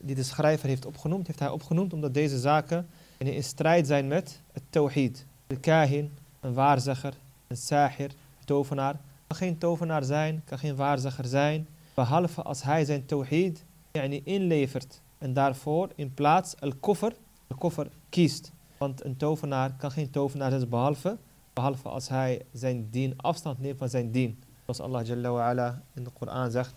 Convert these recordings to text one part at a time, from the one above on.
die de schrijver heeft opgenoemd, heeft hij opgenoemd omdat deze zaken in strijd zijn met het tawhid. De kahin, een waarzegger, een sahir, een tovenaar. Kan geen tovenaar zijn, kan geen waarzegger zijn, behalve als hij zijn tawhid yani inlevert. En daarvoor in plaats al-koffer, de koffer kiest. Want een tovenaar kan geen tovenaar zijn behalve, behalve als hij zijn dien afstand neemt van zijn dien. Zoals Allah Jalla in de Koran zegt.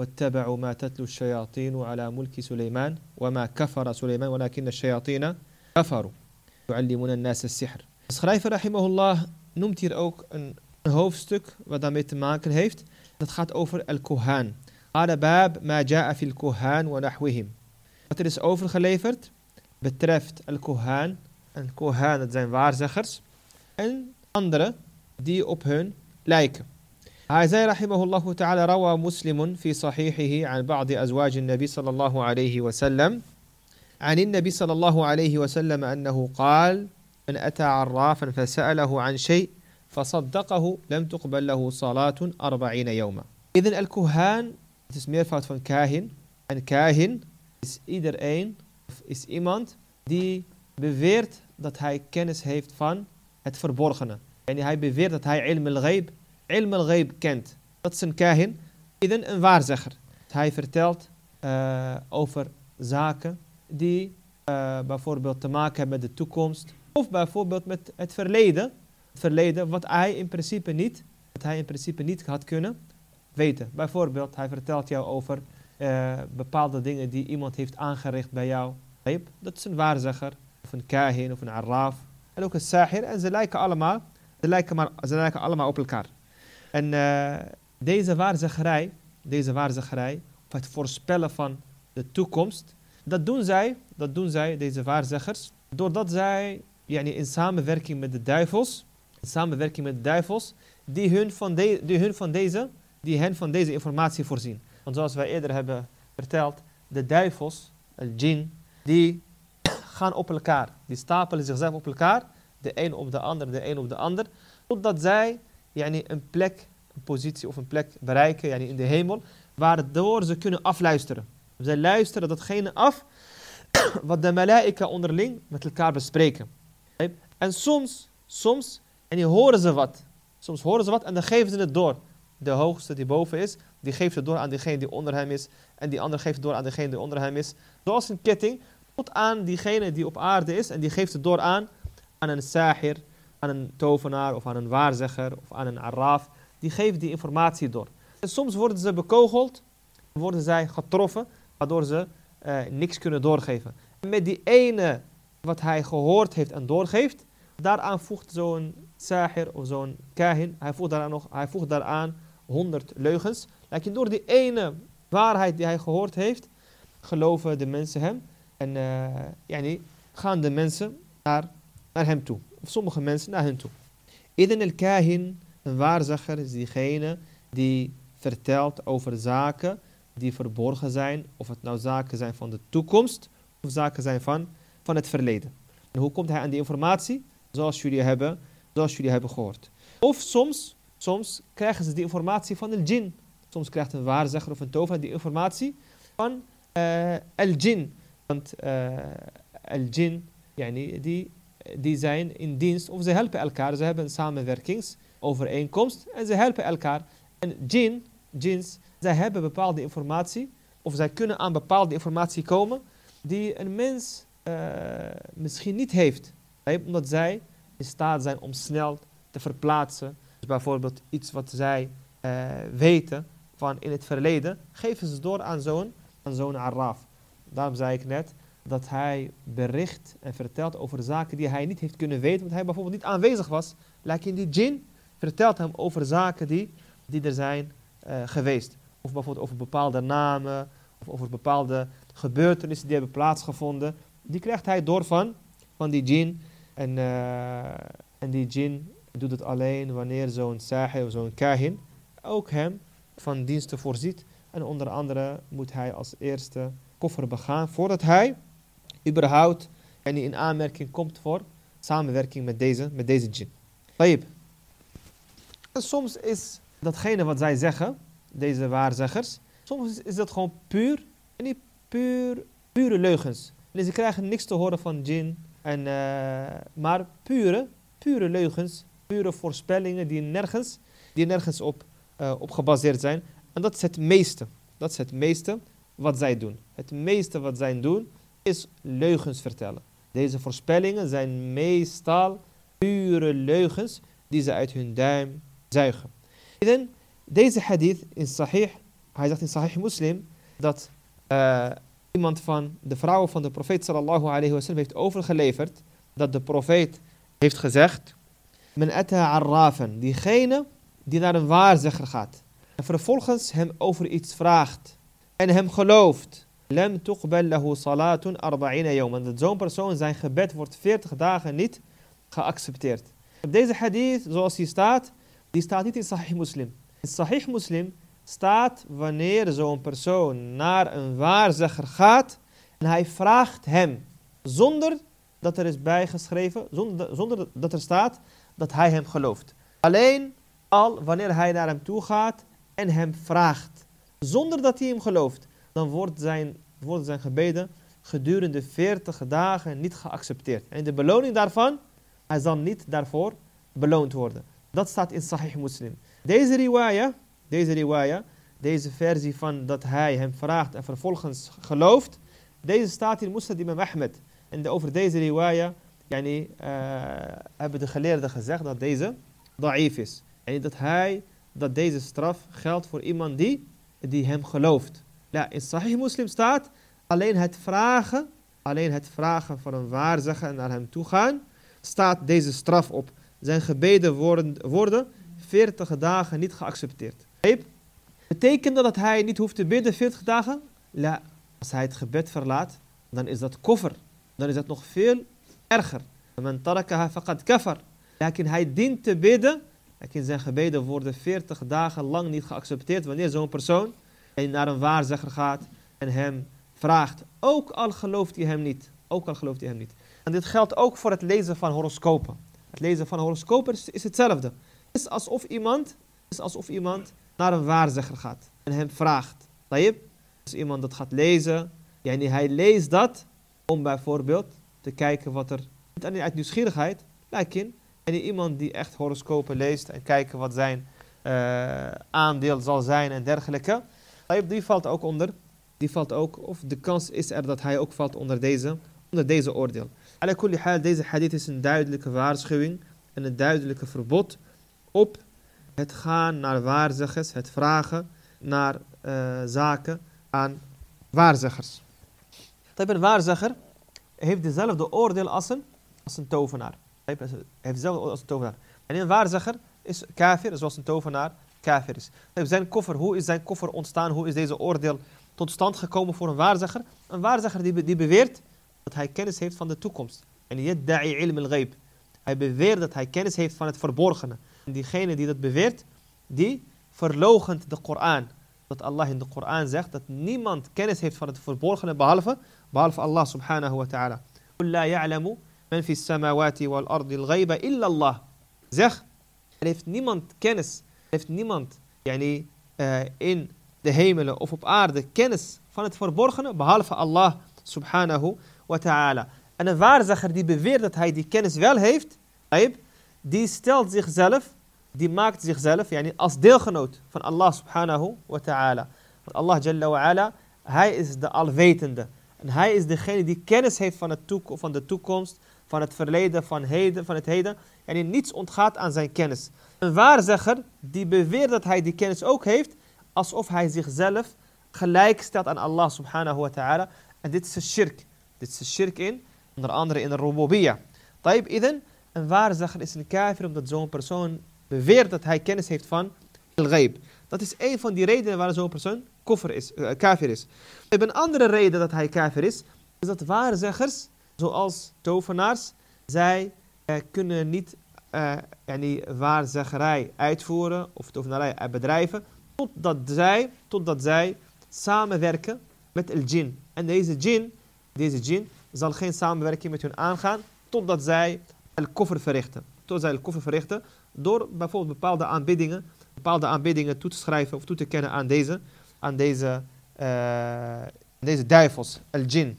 واتبعوا ما تتلو الشياطين على ملك سليمان وما كفر سليمان ولكن الشياطين كفروا. يعلمون الناس السحر. سخرايف رحمه الله نمت اوك ان هوفستوك ودامي تماكن هيفت دات اوفر الكهان قال باب ما جاء في الكهان ونحوهم وترس اوفر خليفرت بترفت الكهان الكهان زين وارزخرس ان اندرا دي اوب هن أعزائي رحمه الله تعالى روى مسلم في صحيحه عن بعض أزواج النبي صلى الله عليه وسلم عن النبي صلى الله عليه وسلم أنه قال من أتى عرافا فسأله عن شيء فصدقه لم تقبل له صلاة أربعين يوما إذن الكهان تسمية فات فن كاهن أن كاهن is either ein of is iemand die beweert dat hij kennis heeft van het verborgene. يعني hij beweert dat hij علم الغيب ilm al-ghaib kent. Dat is een kahin, een waarzegger. Hij vertelt uh, over zaken die uh, bijvoorbeeld te maken hebben met de toekomst. Of bijvoorbeeld met het verleden. Het verleden wat hij in principe niet, wat hij in principe niet had kunnen weten. Bijvoorbeeld, hij vertelt jou over uh, bepaalde dingen die iemand heeft aangericht bij jou. Dat is een waarzegger, of een kahin, of een arraf. En ook een sahir. En ze lijken allemaal, ze lijken, maar, ze lijken allemaal op elkaar. En uh, deze waarzeggerij, deze waarzeggerij, of het voorspellen van de toekomst, dat doen zij, dat doen zij, deze waarzeggers, doordat zij yani, in samenwerking met de duivels, in samenwerking met de duivels, die hun van, de, die hun van deze die hen van deze informatie voorzien. Want zoals wij eerder hebben verteld, de duivels, el jin, die gaan op elkaar. Die stapelen zichzelf op elkaar, de een op de ander, de een op de ander, totdat zij yani, een plek, een positie of een plek bereiken yani, in de hemel, waardoor ze kunnen afluisteren. Zij luisteren datgene af wat de malaika onderling met elkaar bespreken. En soms, soms, en die horen ze wat. Soms horen ze wat en dan geven ze het door de hoogste die boven is, die geeft het door aan diegene die onder hem is. En die ander geeft het door aan degene die onder hem is. Zoals een ketting, tot aan diegene die op aarde is. En die geeft het door aan, aan een sahir, aan een tovenaar of aan een waarzegger of aan een araf. Die geeft die informatie door. En soms worden ze bekogeld, worden zij getroffen, waardoor ze uh, niks kunnen doorgeven. En met die ene wat hij gehoord heeft en doorgeeft, daaraan voegt zo'n sahir of zo'n kahin, hij voegt daaraan, nog, hij voegt daaraan honderd leugens. Like, door die ene waarheid die hij gehoord heeft, geloven de mensen hem. En uh, yani, gaan de mensen naar, naar hem toe. Of sommige mensen naar hen toe. Idan al-kahin, een waarzegger, is diegene die vertelt over zaken die verborgen zijn. Of het nou zaken zijn van de toekomst of zaken zijn van, van het verleden. En hoe komt hij aan die informatie? Zoals jullie hebben, zoals jullie hebben gehoord. Of soms Soms krijgen ze die informatie van el jin. Soms krijgt een waarzegger of een tovenaar die informatie van el jin. Want uh, el jin, yani, die, die zijn in dienst of ze helpen elkaar. Ze hebben een samenwerkingsovereenkomst en ze helpen elkaar. En jin, jins, zij hebben bepaalde informatie of zij kunnen aan bepaalde informatie komen die een mens uh, misschien niet heeft. Omdat zij in staat zijn om snel te verplaatsen dus bijvoorbeeld iets wat zij uh, weten van in het verleden, geven ze door aan zo'n zo'n araf. Daarom zei ik net dat hij bericht en vertelt over zaken die hij niet heeft kunnen weten, want hij bijvoorbeeld niet aanwezig was. in die jin vertelt hem over zaken die, die er zijn uh, geweest. Of bijvoorbeeld over bepaalde namen, of over bepaalde gebeurtenissen die hebben plaatsgevonden. Die krijgt hij door van, van die djinn. En, uh, en die djinn doet het alleen wanneer zo'n sahih of zo'n kahin ook hem van diensten voorziet. En onder andere moet hij als eerste koffer begaan voordat hij überhaupt en in aanmerking komt voor samenwerking met deze, met deze djinn. Taib. En soms is datgene wat zij zeggen, deze waarzeggers, soms is, dat gewoon puur, en niet puur, pure leugens. Dus ze krijgen niks te horen van djinn, en, uh, maar pure, pure leugens, pure voorspellingen die nergens, die nergens op, uh, op gebaseerd zijn. En dat is het meeste. Dat is het meeste wat zij doen. Het meeste wat zij doen is leugens vertellen. Deze voorspellingen zijn meestal pure leugens die ze uit hun duim zuigen. En deze hadith in Sahih, hij zegt in Sahih Muslim, dat uh, iemand van de vrouwen van de profeet sallallahu alayhi wasallam heeft overgeleverd, dat de profeet heeft gezegd, men etta arrafen, diegene die naar een waarzegger gaat en vervolgens hem over iets vraagt en hem gelooft, lem tuqbal salatun arba'ina yawman, dat zo'n persoon zijn gebed wordt 40 dagen niet geaccepteerd. Deze hadith, zoals die staat, die staat niet in Sahih Muslim. In Sahih Muslim staat wanneer zo'n persoon naar een waarzegger gaat en hij vraagt hem zonder dat er is bijgeschreven, zonder, zonder dat er staat dat hij hem gelooft. Alleen al wanneer hij naar hem toe gaat en hem vraagt, zonder dat hij hem gelooft, dan wordt zijn, worden zijn gebeden gedurende 40 dagen niet geaccepteerd. En de beloning daarvan, hij zal niet daarvoor beloond worden. Dat staat in Sahih Muslim. Deze riwaya, deze riwaya, deze versie van dat hij hem vraagt en vervolgens gelooft, deze staat in Musnad imam Ahmed. En over deze riwaya yani, uh, hebben de geleerden gezegd dat deze da'if is. En dat hij, dat deze straf geldt voor iemand die, die hem gelooft. Ja, in Sahih Muslim staat alleen het vragen, alleen het vragen van een waarzegger en naar hem toe gaan, staat deze straf op. Zijn gebeden worden, worden 40 dagen niet geaccepteerd. Betekent dat dat hij niet hoeft te bidden 40 dagen? Ja, als hij het gebed verlaat, dan is dat koffer. Dan is dat nog veel erger. Men tarakaha faqad kafar. Lakin hij dient te bidden. Lakin zijn gebeden worden 40 dagen lang niet geaccepteerd. Wanneer zo'n persoon naar een waarzegger gaat en hem vraagt. Ook al gelooft hij hem niet. Ook al gelooft hij hem niet. En dit geldt ook voor het lezen van horoscopen. Het lezen van horoscopen is, is hetzelfde. Het is alsof iemand, is alsof iemand naar een waarzegger gaat en hem vraagt. Tayyip, dus iemand dat gaat lezen, yani hij leest dat om bijvoorbeeld te kijken wat er, niet uit nieuwsgierigheid, lijken, en iemand die echt horoscopen leest en kijken wat zijn uh, aandeel zal zijn en dergelijke, tayyip, die valt ook onder, die valt ook, of de kans is er dat hij ook valt onder deze, onder deze oordeel. Deze hadith is een duidelijke waarschuwing en een duidelijke verbod op het gaan naar waarzeggers, het vragen naar uh, zaken aan waarzeggers. Een waarzegger heeft dezelfde oordeel als een, als een tovenaar. Hij heeft dezelfde als een tovenaar. En een waarzegger is kafir, zoals een tovenaar kafir is. Zijn koffer, hoe is zijn koffer ontstaan? Hoe is deze oordeel tot stand gekomen voor een waarzegger? Een waarzegger die, die beweert dat hij kennis heeft van de toekomst. En yadda'i ilm al-ghaib. Hij beweert dat hij kennis heeft van het verborgene. En diegene die dat beweert, die verlogent de Koran. Dat Allah in de Koran zegt dat niemand kennis heeft van het verborgene behalve, behalve Allah subhanahu wa ta'ala. la ya'lamu man fi samawati wal ardi al-ghaiba illa Allah. Zeg, er heeft niemand kennis, heeft niemand yani, uh, in de hemelen of op aarde kennis van het verborgene behalve Allah subhanahu wa ta'ala. En een waarzegger die beweert dat hij die kennis wel heeft, die stelt zichzelf, die maakt zichzelf yani als deelgenoot van Allah subhanahu wa ta'ala. Allah jalla wa ala, hij is de alwetende. En hij is degene die kennis heeft van, het van de toekomst, van het verleden, van, heden, van het heden. En die niets ontgaat aan zijn kennis. Een waarzegger die beweert dat hij die kennis ook heeft, alsof hij zichzelf gelijk stelt aan Allah subhanahu wa ta'ala. En dit is een shirk. Dit is een shirk in, onder andere in de rububiyya. Taib, idem, een waarzegger is een kafir omdat zo'n persoon beweert dat hij kennis heeft van al-ghaib. Dat is een van die redenen waarom zo'n persoon koffer is, uh, kafir. Een andere reden dat hij kafir is, is dat waarzeggers, zoals tovenaars, zij kunnen niet uh, yani waarzeggerij uitvoeren of tovenarij bedrijven, totdat zij, totdat zij samenwerken met el jin. En deze jin, deze jin zal geen samenwerking met hun aangaan, totdat zij el koffer verrichten. Totdat zij el koffer verrichten, door bijvoorbeeld bepaalde aanbiddingen, bepaalde aanbiddingen toe te schrijven of toe te kennen aan deze, aan deze, uh, deze duivels, el jin.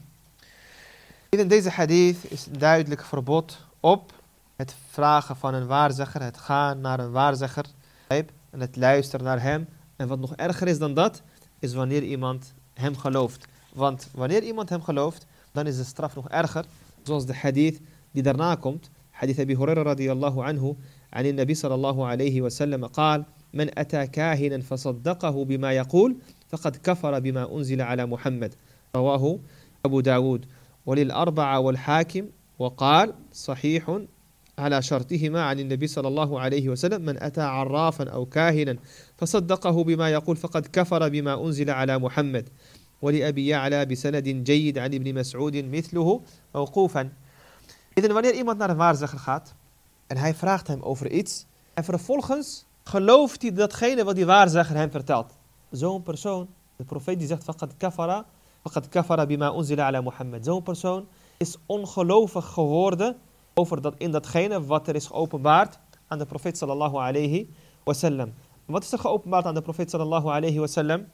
In deze hadith is duidelijk verbod op het vragen van een waarzegger, het gaan naar een waarzegger en het luisteren naar hem. En wat nog erger is dan dat, is wanneer iemand hem gelooft. Want wanneer iemand hem gelooft, dan is de straf nog erger. Zoals de hadith die daarna komt. Hadith Abi Huraira radiyallahu anhu. عن النبي صلى الله عليه وسلم قال من أتى كاهنا فصدقه بما يقول فقد كفر بما أنزل على محمد رواه أبو داود وللأربعة والحاكم وقال صحيح على شرطهما عن النبي صلى الله عليه وسلم من أتى عرافا أو كاهنا فصدقه بما يقول فقد كفر بما أنزل على محمد ولأبي يعلى بسند جيد عن ابن مسعود مثله موقوفا إذن wanneer iemand naar een waarzegger gaat en hij vraagt hem over iets en vervolgens gelooft hij datgene wat die waarzegger hem vertelt. Zo'n persoon, de profeet die zegt faqad kafara, faqad kafara bima unzila ala Muhammad. Zo'n persoon is ongelovig geworden over dat, in datgene wat er is geopenbaard aan de profeet sallallahu alayhi wasallam. Wat is er geopenbaard aan de profeet sallallahu alayhi wasallam?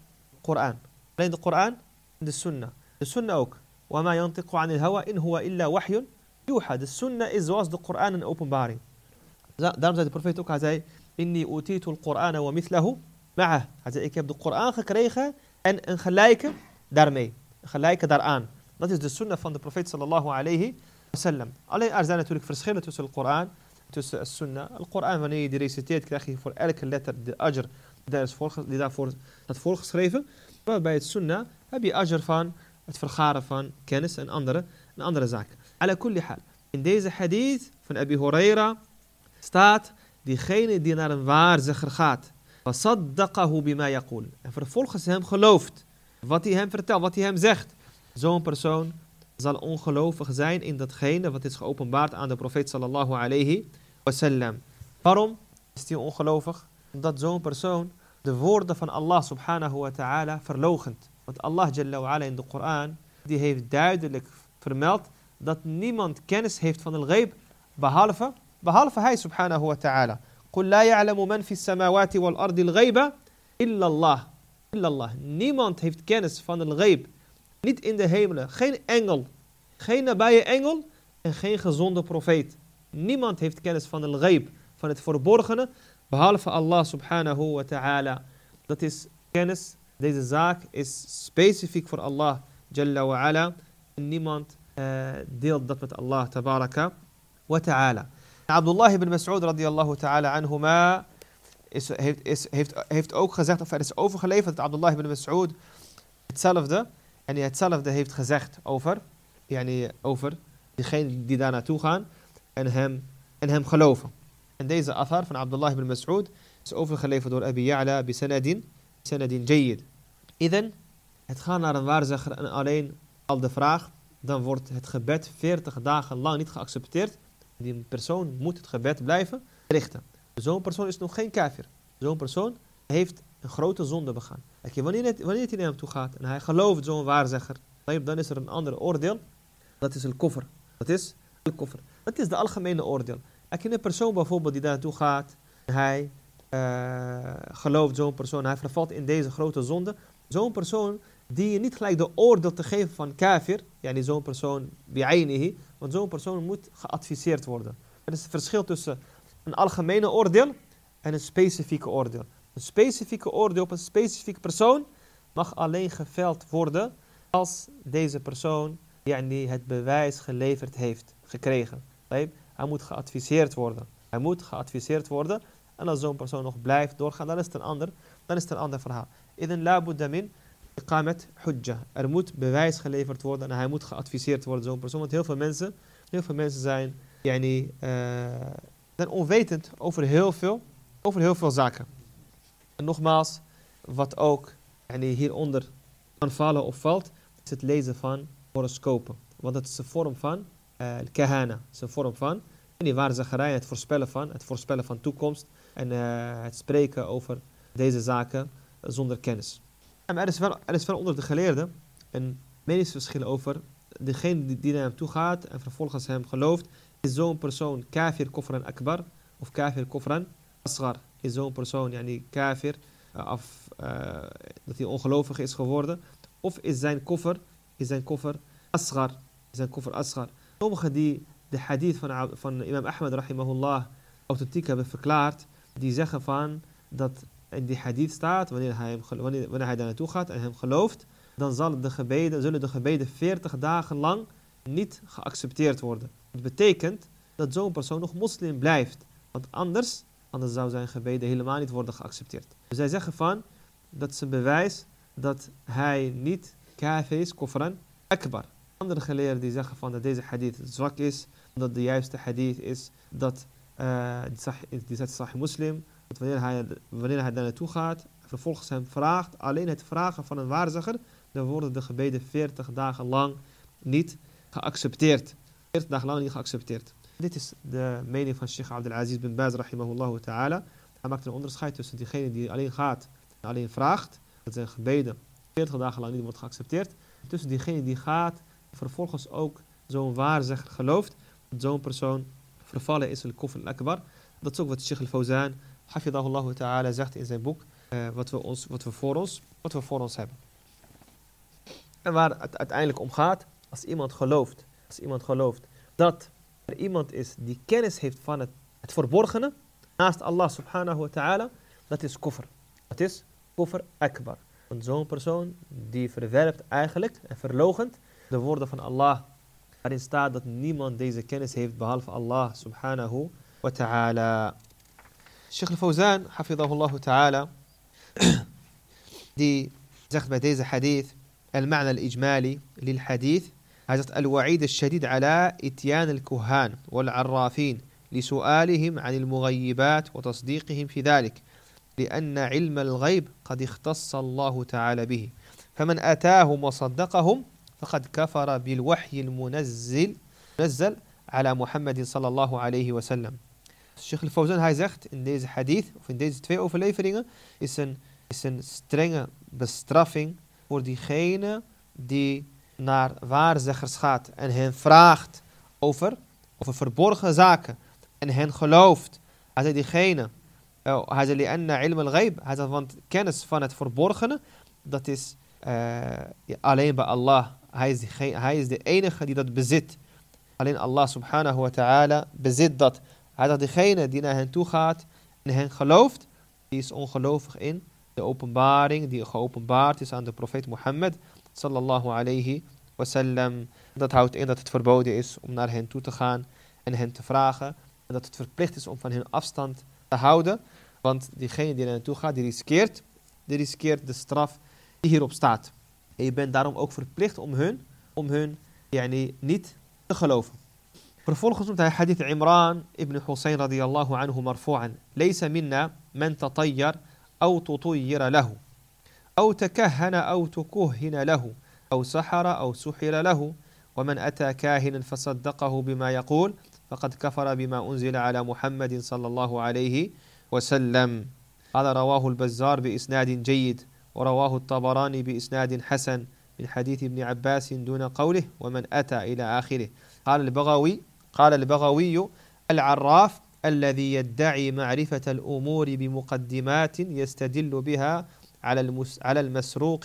Koran. Alleen de Koran en de sunnah. De sunnah ook. وَمَا يَنْتِقُ عَنِ الْهَوَى إِنْ هُوَ إِلَّا وَحْيٌ يُوحَى. De sunnah is zoals de Koran een openbaring. Daarom zei de profeet ook, hij zei, Inni utitu al-Qur'ana wa mithlahu ma'ah. Hij zei, ik heb de Koran gekregen en een gelijke daarmee. Een gelijke daaraan. Dat is de sunnah van de profeet sallallahu alayhi wasallam. Alleen er zijn natuurlijk verschillen tussen de Koran tussen de sunnah. De Koran, wanneer je die reciteert, krijg je voor elke letter de ajr die daarvoor staat voorgeschreven. Maar bij het sunnah heb je ajr van het vergaren van kennis en andere, en andere zaken. Ala kulli hal. In deze hadith van Abi Huraira staat diegene die naar een waarzegger gaat. فَصَدَّقَهُ بِمَا يَقُولُ En vervolgens hem gelooft. Wat hij hem vertelt, wat hij hem zegt. Zo'n persoon zal ongelovig zijn in datgene wat is geopenbaard aan de profeet sallallahu alayhi wasallam. Waarom is hij ongelovig? Omdat zo'n persoon de woorden van Allah subhanahu wa ta'ala verlogent. Want Allah jalla wa ala in de Koran, die heeft duidelijk vermeld dat niemand kennis heeft van de ghaib behalve, behalve hij subhanahu wa ta'ala. قل لا يعلم من في السماوات والأرض الغيب إلا الله. إلا الله. Niemand heeft kennis van de ghaib. niet in de hemelen. Geen engel. Geen nabije engel. En geen gezonde profeet. Niemand heeft kennis van de ghaib. Van het verborgene. Behalve Allah subhanahu wa ta'ala. Dat is kennis. Deze zaak is specifiek voor Allah. Jalla wa ala. En niemand uh, deelt dat met Allah tabaraka wa ta'ala. Abdullah ibn Mas'ud radiyallahu ta'ala anhuma is, heeft, is, heeft ook gezegd, of er is overgeleverd dat Abdullah ibn Mas'ud hetzelfde, en hij hetzelfde heeft gezegd over, yani over diegenen die daar naartoe gaan en hem, en hem geloven. En deze athar van Abdullah ibn Mas'ud is overgeleverd door Abi Ya'la bi sanadin, sanadin jayyid. Iden, het gaan naar een waarzegger en alleen al de vraag, dan wordt het gebed 40 dagen lang niet geaccepteerd. Die persoon moet het gebed blijven richten. Zo'n persoon is nog geen kafir. Zo'n persoon heeft een grote zonde begaan. Kijk, wanneer, het, wanneer hij naar hem toe gaat en hij gelooft zo'n waarzegger, dan is er een ander oordeel. Dat is een koffer. Dat is een koffer. Dat is de algemene oordeel. Kijk, een persoon bijvoorbeeld die daar naartoe gaat, hij uh, gelooft zo'n persoon, hij vervalt in deze grote zonde. Zo'n persoon die je niet gelijk de oordeel te geven van kafir, yani zo'n persoon bi'aynihi, want zo'n persoon moet geadviseerd worden. Er is een verschil tussen een algemene oordeel en een specifieke oordeel. Een specifieke oordeel op een specifieke persoon mag alleen geveld worden als deze persoon yani het bewijs geleverd heeft, gekregen. Hij moet geadviseerd worden. Hij moet geadviseerd worden. En als zo'n persoon nog blijft doorgaan, dan is het een ander, dan is het een ander verhaal. Idan la iqamet hujja. Er moet bewijs geleverd worden en hij moet geadviseerd worden, zo'n persoon. Want heel veel mensen, heel veel mensen zijn, yani, uh, zijn onwetend over heel veel, over heel veel zaken. En nogmaals, wat ook yani, hieronder kan vallen of valt, is het lezen van horoscopen. Want het is een vorm van uh, kahana. Het is een vorm van en die waarzeggerij, het voorspellen van, het voorspellen van toekomst en uh, het spreken over deze zaken zonder kennis. En er, is wel, er is wel onder de geleerden een meningsverschil over degene die, die naar hem toe gaat en vervolgens hem gelooft. Is zo'n persoon kafir kofran akbar of kafir kofran asgar? Is zo'n persoon yani kafir of uh, dat hij ongelovig is geworden? Of is zijn koffer, is zijn koffer asgar? Is zijn koffer asgar? Sommigen die de hadith van, van imam Ahmad rahimahullah authentiek hebben verklaard, die zeggen van dat in die hadith staat, wanneer hij, wanneer, wanneer hij daar naartoe gaat en hem gelooft, dan zal de gebeden, zullen de gebeden 40 dagen lang niet geaccepteerd worden. Dat betekent dat zo'n persoon nog moslim blijft. Want anders, anders zou zijn gebeden helemaal niet worden geaccepteerd. Dus zij zeggen van, dat een bewijs dat hij niet kafir is, kofran akbar. Andere geleerden die zeggen van dat deze hadith zwak is, dat de juiste hadith is dat uh, die zegt sahih muslim, dat wanneer hij, wanneer hij daar naartoe gaat, vervolgens hem vraagt, alleen het vragen van een waarzegger, dan worden de gebeden 40 dagen lang niet geaccepteerd. 40 dagen lang niet geaccepteerd. Dit is de mening van Sheikh Abdelaziz bin Baz rahimahullah ta'ala. Hij maakt een onderscheid tussen diegene die alleen gaat en alleen vraagt, dat zijn gebeden 40 dagen lang niet wordt geaccepteerd, tussen diegene die gaat vervolgens ook zo'n waarzegger gelooft, dat zo'n persoon vervallen is in kofr al-akbar. Dat is ook wat Sheikh al-Fawzan, hafidahullah ta'ala, zegt in zijn boek, uh, wat, we ons, wat, we voor ons, wat we voor ons hebben. En waar het uiteindelijk om gaat, als iemand gelooft, als iemand gelooft dat er iemand is die kennis heeft van het, het verborgene, naast Allah subhanahu wa ta'ala, dat is koffer. Dat is koffer akbar. Want zo'n persoon die verwerpt eigenlijk en verlogent de woorden van Allah. Waarin staat dat niemand deze kennis heeft behalve Allah subhanahu wa ta'ala. Sheikh al-Fawzan, hafizahullah ta'ala, die zegt bij deze hadith, al-ma'na al-ijmali lil hadith, هذا الوعيد الشديد على إتيان الكهان والعرافين لسؤالهم عن المغيبات وتصديقهم في ذلك لأن علم الغيب قد اختص الله تعالى به فمن أتاهم وصدقهم فقد كفر بالوحي المنزل منزل على Mohammed sallallahu alayhi wa sallam. Sheikh al-Fawzan hij zegt in deze hadith, of in deze twee overleveringen, is een, is een strenge bestraffing die naar waarzeggers gaat en hen vraagt over, over verborgen zaken en hen gelooft. Hij zei diegene, uh, hij zei li'anna ilm al-ghaib, hij zei want kennis van het verborgene, dat is uh, alleen bij Allah. Hij is, hij is de enige die dat bezit. Alleen Allah subhanahu wa ta'ala bezit dat. Hij dat degene die naar hen toe gaat en hen gelooft, die is ongelovig in de openbaring die geopenbaard is aan de profeet Mohammed sallallahu alayhi wasallam. Dat houdt in dat het verboden is om naar hen toe te gaan en hen te vragen. En dat het verplicht is om van hun afstand te houden. Want diegene die naar hen toe gaat, die riskeert, die riskeert de straf die hierop staat. En je bent daarom ook verplicht om hun, om hun yani, niet te geloven. Vervolgens noemt hij hadith Imran ibn Hussein radiyallahu anhu marfu'an. Leysa minna men tatayyar au tutuyira lahu. أو تكهن أو تكهن له أو سحر أو سحر له. ومن أتى كاهنا فصدقه بما يقول فقد كفر بما أنزل على محمد صلى الله عليه وسلم. هذا رواه البزار بإسناد جيد ورواه الطبراني بإسناد حسن من حديث ابن عباس دون قوله ومن أتى إلى آخره قال البغوي قال البغوي العراف الذي يدعي معرفة الأمور بمقدمات يستدل بها على على المسروق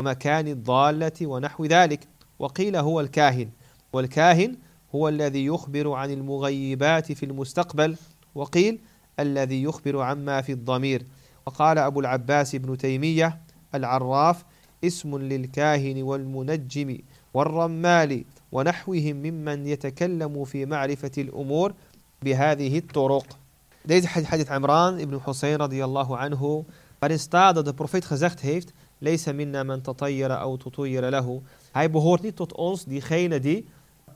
ومكان الضالة ونحو ذلك. وقيل هو الكاهن. والكاهن هو الذي يخبر عن المغيبات في المستقبل. وقيل الذي يخبر عما في الضمير. وقال أبو العباس بن تيمية العراف اسم للكاهن والمنجم والرمال ونحوهم ممن يتكلم في معرفة الأمور بهذه الطرق. Deze hadith Imran ibn Hussein radiyallahu anhu, waarin staat dat de profeet gezegd heeft, Leesa minna man tatayyara au tutuyyara lahu. Hij behoort niet tot ons, diegene die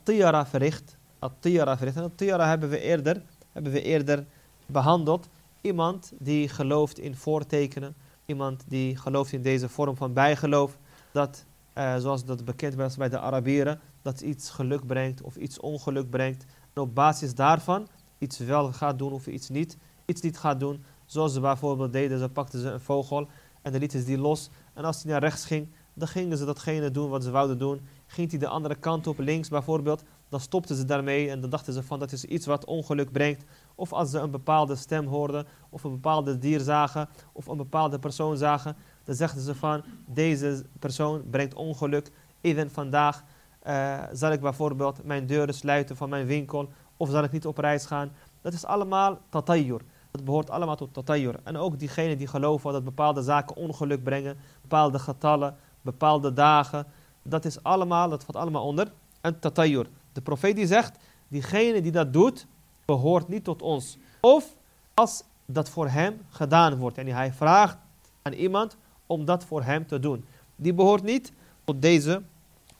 tiyara verricht. At-tiyara verricht. En at-tiyara hebben we eerder, hebben we eerder behandeld. Iemand die gelooft in voortekenen, iemand die gelooft in deze vorm van bijgeloof, dat, uh, zoals dat bekend was bij de Arabieren, dat iets geluk brengt of iets ongeluk brengt. En op basis daarvan iets wel gaat doen of iets niet, iets niet gaat doen. Zoals ze bijvoorbeeld deden, ze pakten ze een vogel en dan lieten ze die los. En als die naar rechts ging, dan gingen ze datgene doen wat ze wouden doen. Ging hij de andere kant op, links bijvoorbeeld, dan stopten ze daarmee en dan dachten ze van dat is iets wat ongeluk brengt. Of als ze een bepaalde stem hoorden, of een bepaalde dier zagen, of een bepaalde persoon zagen, dan zegden ze van deze persoon brengt ongeluk. Even vandaag uh, zal ik bijvoorbeeld mijn deuren sluiten van mijn winkel, of zal ik niet op reis gaan. Dat is allemaal tatayyur. Dat behoort allemaal tot tatayyur. En ook diegenen die geloven dat bepaalde zaken ongeluk brengen, bepaalde getallen, bepaalde dagen, dat is allemaal, dat valt allemaal onder een tatayyur. De profeet die zegt, diegene die dat doet, behoort niet tot ons. Of als dat voor hem gedaan wordt. En hij vraagt aan iemand om dat voor hem te doen. Die behoort niet tot deze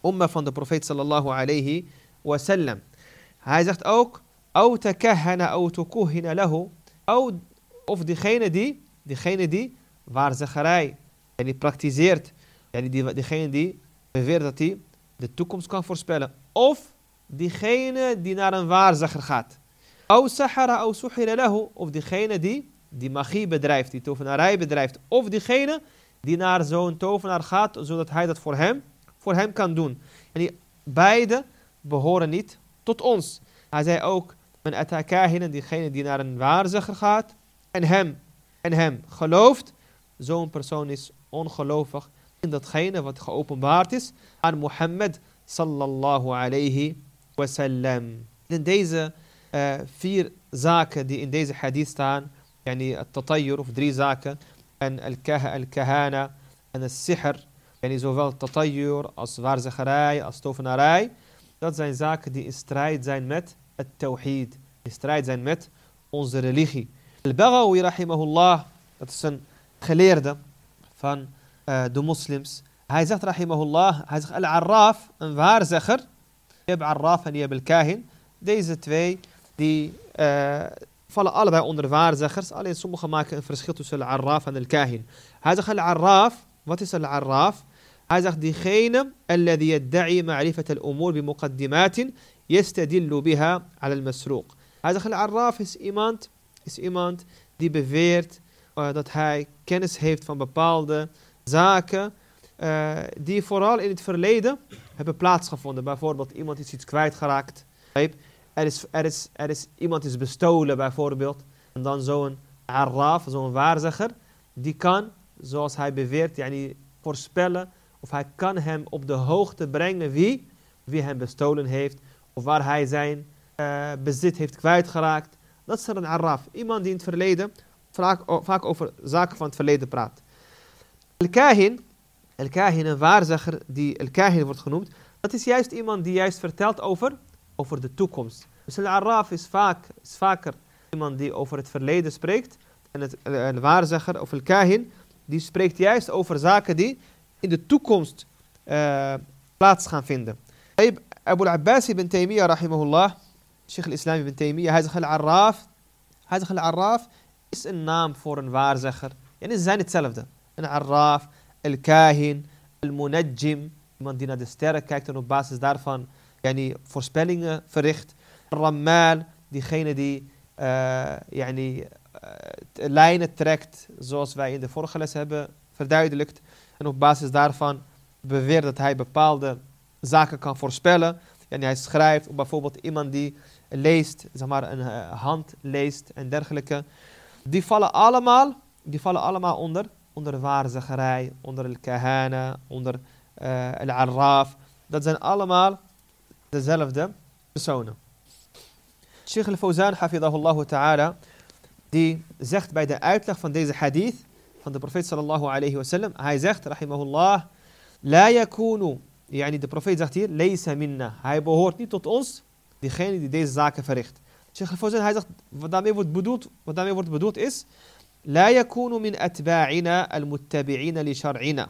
umma van de profeet sallallahu alayhi wasallam. Hij zegt ook, of diegene die, diegene die waarzeggerij en die praktiseert, en die, diegene die beweert dat hij de toekomst kan voorspellen. Of diegene die naar een waarzegger gaat. Of diegene die die magie bedrijft, die tovenarij bedrijft. Of diegene die naar zo'n tovenaar gaat, zodat hij dat voor hem, voor hem kan doen. En die beide behoren niet tot ons. Hij zei ook, een atakahinen, diegene die naar een waarzegger gaat en hem, en hem gelooft, zo'n persoon is ongelovig in datgene wat geopenbaard is aan Mohammed sallallahu alayhi wasallam. In deze uh, vier zaken die in deze hadith staan, yani het of drie zaken, en al-kahana en al-sihr, yani zowel tatayyur als waarzeggerij, als tovenarij, dat zijn zaken die in strijd zijn met het tawhid, in strijd zijn met onze religie. Al-Baghawi rahimahullah, dat is een geleerde van uh, de moslims. Hij zegt rahimahullah, hij zegt al-Arraf, een waarzegger. Je hebt Arraf en je hebt al-Kahin. Deze twee die uh, vallen allebei onder waarzeggers. Alleen sommigen maken een verschil tussen al-Arraf en al-Kahin. Hij zegt al-Arraf, wat is al-Arraf? Hij zegt diegene الذي يدعي معرفة الأمور بمقدمات Biha al masruq. Hij zegt, al-arraf is iemand, is iemand die beweert eh، dat hij kennis heeft van bepaalde zaken eh, die vooral in het verleden hebben plaatsgevonden. Bijvoorbeeld iemand is iets kwijtgeraakt. Er is, er is, er is, iemand is bestolen bijvoorbeeld. En dan zo'n arraf, zo'n waarzegger, die kan, zoals hij beweert, yani, voorspellen of hij kan hem op de hoogte brengen wie, wie hem bestolen heeft of waar hij zijn uh, bezit heeft kwijtgeraakt. Dat is een arraf. Iemand die in het verleden vaak, vaak over zaken van het verleden praat. Al-Kahin, Al-Kahin, een waarzegger die Al-Kahin wordt genoemd, dat is juist iemand die juist vertelt over, over de toekomst. Dus Al-Arraf is, vaak, is vaker iemand die over het verleden spreekt. En het een waarzegger of Al-Kahin, die spreekt juist over zaken die in de toekomst uh, plaats gaan vinden. Abu al-Abbas ibn Taymiyyah rahimahullah, Sheikh al-Islam ibn Taymiyyah, hij zegt Al-Arraf, hij zegt is een naam voor een waarzegger. En ze zijn hetzelfde. Een Arraf, Al-Kahin, Al-Munajjim, iemand die naar de sterren kijkt en op basis daarvan yani, voorspellingen verricht. Rammal, diegene die uh, yani, uh, lijnen trekt, zoals wij in de vorige les hebben verduidelijkt. En op basis daarvan beweert dat hij bepaalde zaken kan voorspellen. En hij schrijft, bijvoorbeeld iemand die leest, zeg maar een uh, hand leest en dergelijke. Die vallen allemaal, die vallen allemaal onder, onder waarzeggerij, onder al-kahana, onder uh, al-arraf. Dat zijn allemaal dezelfde personen. Sheikh al-Fawzan, hafidahullah ta'ala, die zegt bij de uitleg van deze hadith van de profeet sallallahu alayhi wa sallam, hij zegt, rahimahullah, la yakunu, يعني دي بروفيت زاغت هير ليس منا. هاي بوهورت نيت توت اونس دي خين دي ديز زاكا فريخت. شيخ الفوزان هاي زاغت ودامي فورت بدوت ودامي فورت بدوت إس لا يكون من أتباعنا المتبعين لشرعنا.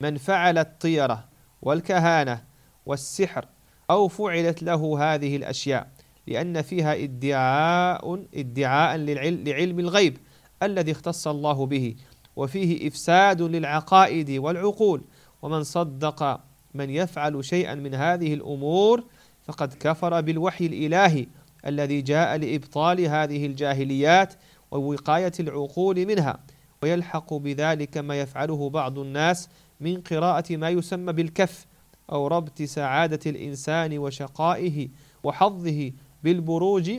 من فعل الطيرة والكهانة والسحر أو فعلت له هذه الأشياء لأن فيها إدعاء إدعاء لعلم الغيب الذي اختص الله به. وفيه إفساد للعقائد والعقول. ومن صدق من يفعل شيئا من هذه الأمور فقد كفر بالوحي الإلهي الذي جاء لإبطال هذه الجاهليات ووقاية العقول منها ويلحق بذلك ما يفعله بعض الناس من قراءة ما يسمى بالكف أو ربط سعادة الإنسان وشقائه وحظه بالبروج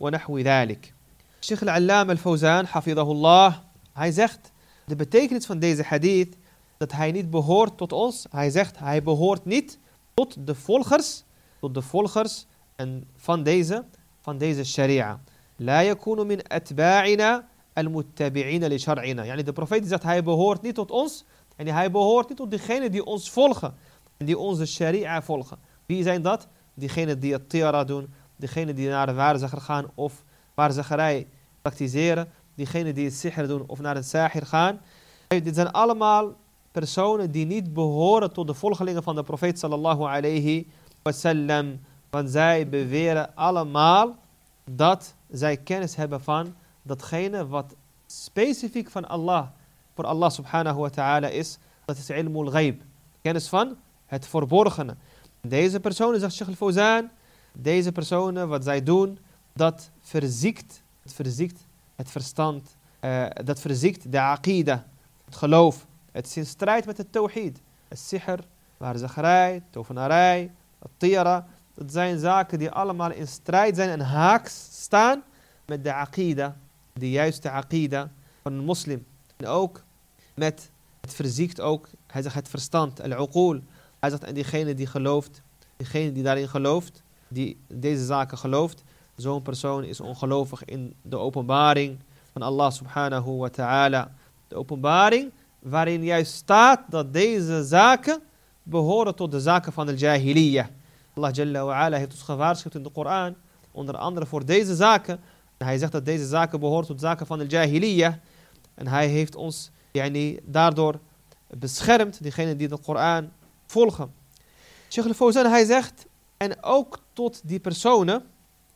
ونحو ذلك. الشيخ العلامة الفوزان حفظه الله. Hij zegt de betekenis van deze hadith dat hij niet behoort tot ons. Hij zegt hij behoort niet tot de volgers, tot de volgers en van deze, van deze sharia. La yakunu min atba'ina al-muttabi'ina li shar'ina. Yani de profeet zegt hij behoort niet tot ons en hij behoort niet tot diegenen die ons volgen en die onze sharia volgen. Wie zijn dat? Diegenen die het tiara doen, diegenen die naar de waarzegger gaan of waarzeggerij praktiseren, diegenen die het sihr doen of naar een sahir gaan. Dit zijn allemaal personen die niet behoren tot de volgelingen van de profeet sallallahu alayhi wasallam want zij beweren allemaal dat zij kennis hebben van datgene wat specifiek van Allah, voor Allah subhanahu wa ta'ala is, dat is ilmul ghaib. Kennis van het verborgene. Deze personen, zegt Sheikh al-Fawzan, deze personen, wat zij doen, dat verziekt, het verziekt het verstand, uh, dat verziekt de aqida, het geloof. Het is in strijd met het tawhid. Het sihr, waarzeggerij, tovenarij, het tira. Dat zijn zaken die allemaal in strijd zijn en haaks staan met de aqida, de juiste aqida van een moslim. En ook met het verziekt ook, hij zegt het verstand, al-uqul. Hij zegt en diegene die gelooft, diegene die daarin gelooft, die deze zaken gelooft, zo'n persoon is ongelovig in de openbaring van Allah subhanahu wa ta'ala. De openbaring waarin juist staat dat deze zaken behoren tot de zaken van de jahiliyyah. Allah Jalla wa ala heeft ons gewaarschuwd in de Koran, onder andere voor deze zaken. En hij zegt dat deze zaken behoren tot zaken van de jahiliyyah. En hij heeft ons yani, daardoor beschermd, diegenen die de Koran volgen. Sheikh al-Fawzan, hij zegt, en ook tot die personen,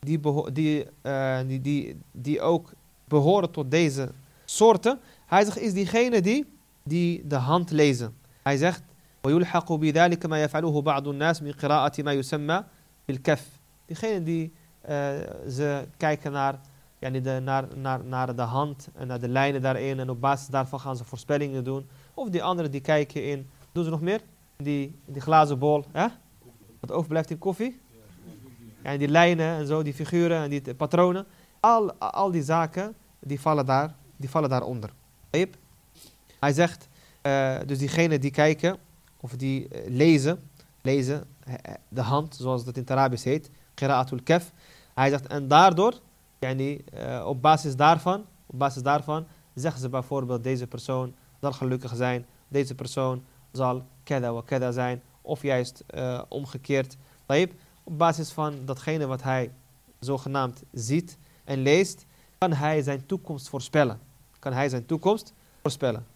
die, die, uh, die, die, die ook behoren tot deze soorten. Hij zegt, is diegene die, die de hand lezen. Hij zegt, ويلحق بذلك ما يفعله بعض الناس من قراءة ما يسمى بالكف. Diegene die uh, ze kijken naar, yani de, naar, naar, naar de hand en naar de lijnen daarin en op basis daarvan gaan ze voorspellingen doen. Of die anderen die kijken in, doen ze nog meer? Die, die glazen bol, hè? wat overblijft in koffie. Ja, en die lijnen en zo, die figuren en die patronen. Al, al die zaken, die vallen, daar, die vallen daaronder. Hij zegt, uh, dus diegenen die kijken of die uh, lezen, lezen de hand, zoals dat in het Arabisch heet, qira'atul kaf. Hij zegt, en daardoor, yani, op basis daarvan, op basis daarvan zeggen ze bijvoorbeeld, deze persoon zal gelukkig zijn, deze persoon zal kada wa kada zijn, of juist omgekeerd. Taib, op basis van datgene wat hij zogenaamd ziet en leest, kan hij zijn toekomst voorspellen. Kan hij zijn toekomst voorspellen.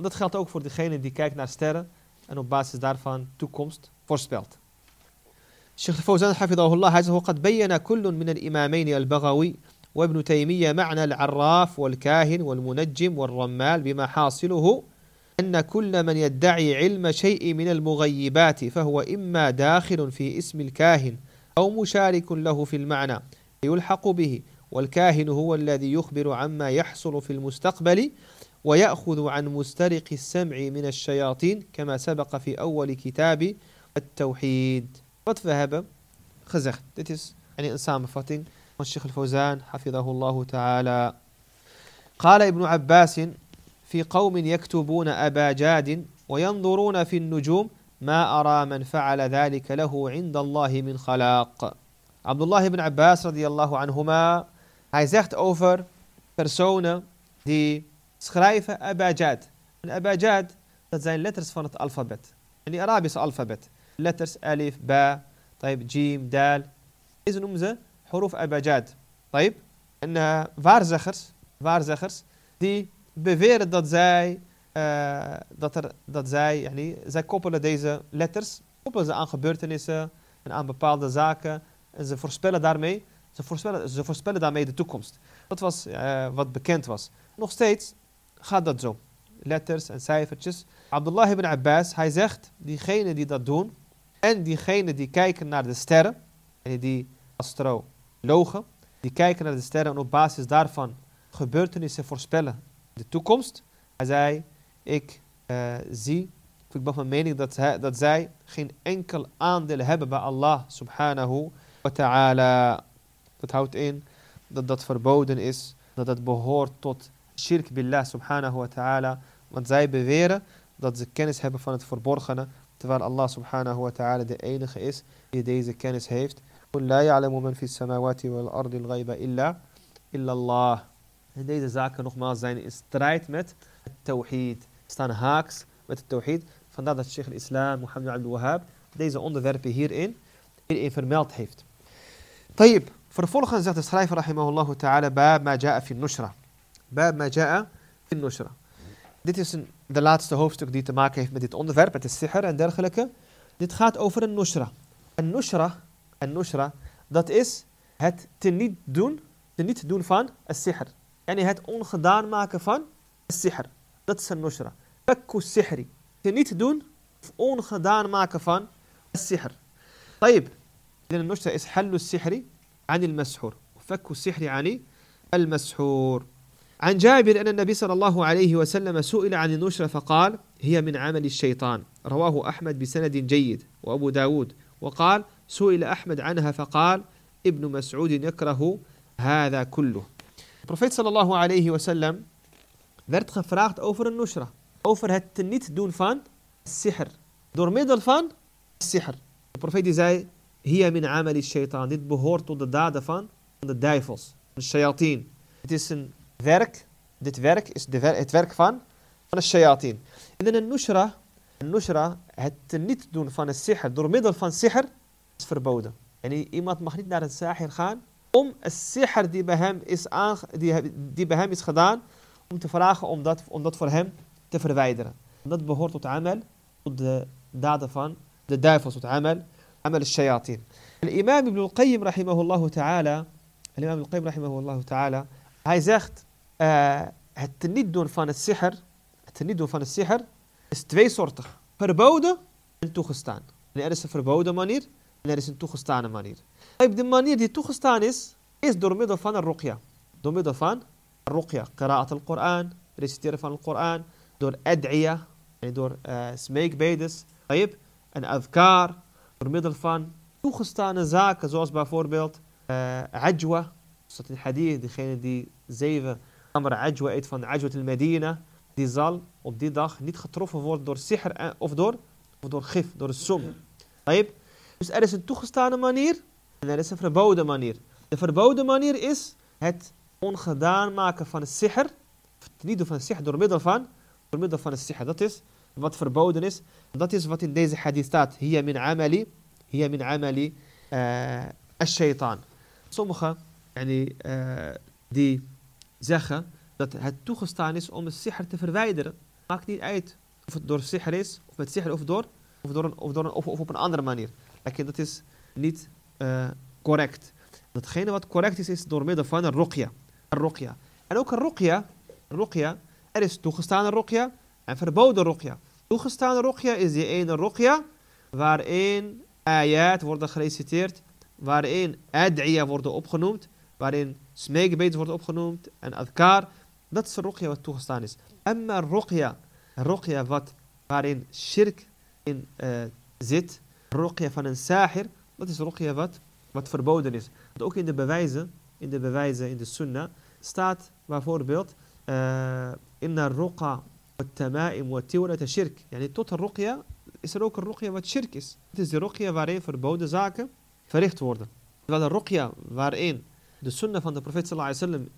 En dat geldt ook voor degene die kijkt naar sterren en op basis daarvan toekomst voorspelt. الشيخ الفوزان حفظه الله هذا وقد بين كل من الإمامين البغوي وابن تيمية معنى العراف والكاهن والمنجم والرمال بما حاصله أن كل من يدعي علم شيء من المغيبات فهو إما داخل في اسم الكاهن أو مشارك له في المعنى يلحق به والكاهن هو الذي يخبر عما يحصل في المستقبل ويأخذ عن مسترق السمع من الشياطين كما سبق في أول كتاب التوحيد hebben gezegd. Dit is een samenvatting van al-Fawzan, حفظه ta'ala. قال ابن عباس في قوم يكتبون أبا جاد وينظرون في النجوم ما أرى من فعل ذلك له عند الله من خلاق Abdullah ibn Abbas radiallahu anhuma, hij zegt over personen die schrijven abajad. En abajad, dat zijn letters van het alfabet. En die Arabische alfabet. Letters alif, ba, taib, jim, dal. Deze noemen ze huruf abajad. En uh, waarzeggers, waarzeggers, die beweren dat zij, uh, dat er, dat zij, yani, zij koppelen deze letters, koppelen ze aan gebeurtenissen en aan bepaalde zaken. En ze voorspellen daarmee, ze voorspellen, ze voorspellen daarmee de toekomst. Dat was uh, wat bekend was. Nog steeds gaat dat zo. letters en cijfertjes. Abdullah ibn Abbas, hij zegt, diegenen die dat doen, en diegenen die kijken naar de sterren, en die astrologen, die kijken naar de sterren en op basis daarvan gebeurtenissen voorspellen de toekomst. Hij zei, ik uh, zie, ik ben van mening dat, dat zij geen enkel aandeel hebben bij Allah subhanahu wa ta'ala. Dat houdt in dat dat verboden is, dat dat behoort tot shirk billah subhanahu wa ta'ala. Want zij beweren dat ze kennis hebben van het verborgene, terwijl Allah subhanahu wa ta'ala de enige is die deze kennis heeft. لا يعلم من في السماوات والأرض الغيب إلا إلا الله. En deze zaken nogmaals zijn in strijd met het tawhid. Staan haaks met het tawhid. Vandaar dat Sheikh al-Islam, Muhammad Abdul Wahhab, deze onderwerpen hierin, hierin vermeld heeft. Tayyib. Vervolgens zegt de schrijver rahimahullah ta'ala, Bab ma ja'a fi nushra. Bab ma ja'a fi nushra. Dit is de laatste hoofdstuk die te maken heeft met dit onderwerp, met de sihr en dergelijke. Dit gaat over een nushra. Een nushra, een nushra, dat is het teniet doen, teniet doen van een sihr. En het ongedaan maken van een sihr. Dat is een nushra. Fakku sihri. Teniet doen of ongedaan maken van een sihr. طيب إذن النشرة is حل السحر عن المسحور وفك السحر عن المسحور عن جابر أن النبي صلى الله عليه وسلم سئل عن النشرة فقال هي من عمل الشيطان رواه أحمد بسند جيد وأبو داود وقال سئل أحمد عنها فقال ابن مسعود يكره هذا كله Profeet sallallahu alayhi wasallam werd gevraagd over een nusra. Over het niet doen van sihr. Door middel van sihr. De profeet die zei, Hiya min amali shaitan. Dit behoort tot de daden van de duivels. De shayateen. Het is een werk. Dit werk is het werk van, van de shayateen. En in een nusra, een nusra, het niet doen van een sihr door middel van sihr, is verboden. En iemand mag niet naar een sahir gaan om een sihr die bij hem is, gedaan, om te vragen om dat, om dat voor hem te verwijderen. Dat behoort tot amal, tot de daden van de duivels, tot amal, amal shayatin. Ta'ala, Imam Ibn al-Qayyim rahimahullah ta'ala, آه هتنيدون فان السحر هتنيدون فان السحر. استفي صورتخ فربودة انتو خستان. يعني أنا سفر بودة مانير يعني أنا سنتو خستان مانير. طيب دي مانير دي تو خستانيس إيس دورميدو فان الرقية. دورميدو فان الرقية. قراءة القرآن ريستير فان القرآن دور أدعية يعني دور آه سميك بيدس. طيب أن أذكار دورميدو فان. تو زاك زوز بافوربيلت آه عجوة. صوت الحديث دي خين دي زيفة. Amr ajwa van ajwa al-Medina, die zal op die dag niet getroffen worden door sihr of door, of door gif, door som. Dus er is een toegestane manier en er is een verboden manier. De verboden manier is het ongedaan maken van het sihr. Het niet doen van sihr door middel van, door middel van het sihr. Dat is wat verboden is. Dat is wat in deze hadith staat. Hiya min amali, hiya min amali uh, shaitan Sommigen yani, uh, die zeggen dat het toegestaan is om het sihr te verwijderen. Maakt niet uit of het door sihr is, of met sihr of door, of, door een, of, door een, of, of op een andere manier. Dat is niet uh, correct. Datgene wat correct is, is door middel van een ruqya. Een ruqya. En ook een ruqya, ruqya, er is toegestane ruqya en verboden ruqya. Toegestane ruqya is die ene ruqya waarin ayat worden gereciteerd, waarin ad'iyah worden opgenoemd, waarin smeekgebeden wordt opgenoemd en adkar. Dat is het ruqya wat toegestaan is. Amma ruqya, ruqya wat, waarin shirk in uh, zit, ruqya van een sahir, dat is ruqya wat, wat verboden is. Ook in de bewijzen, in de bewijzen in de sunnah, staat bijvoorbeeld uh, inna ruqa wat tamaim wat tiwrat shirk. Yani tot de ruqya is er ook een ruqya wat shirk is. Het is de ruqya waarin verboden zaken verricht worden. Terwijl een ruqya waarin de sunnah van de profeet sallallahu alaihi wasallam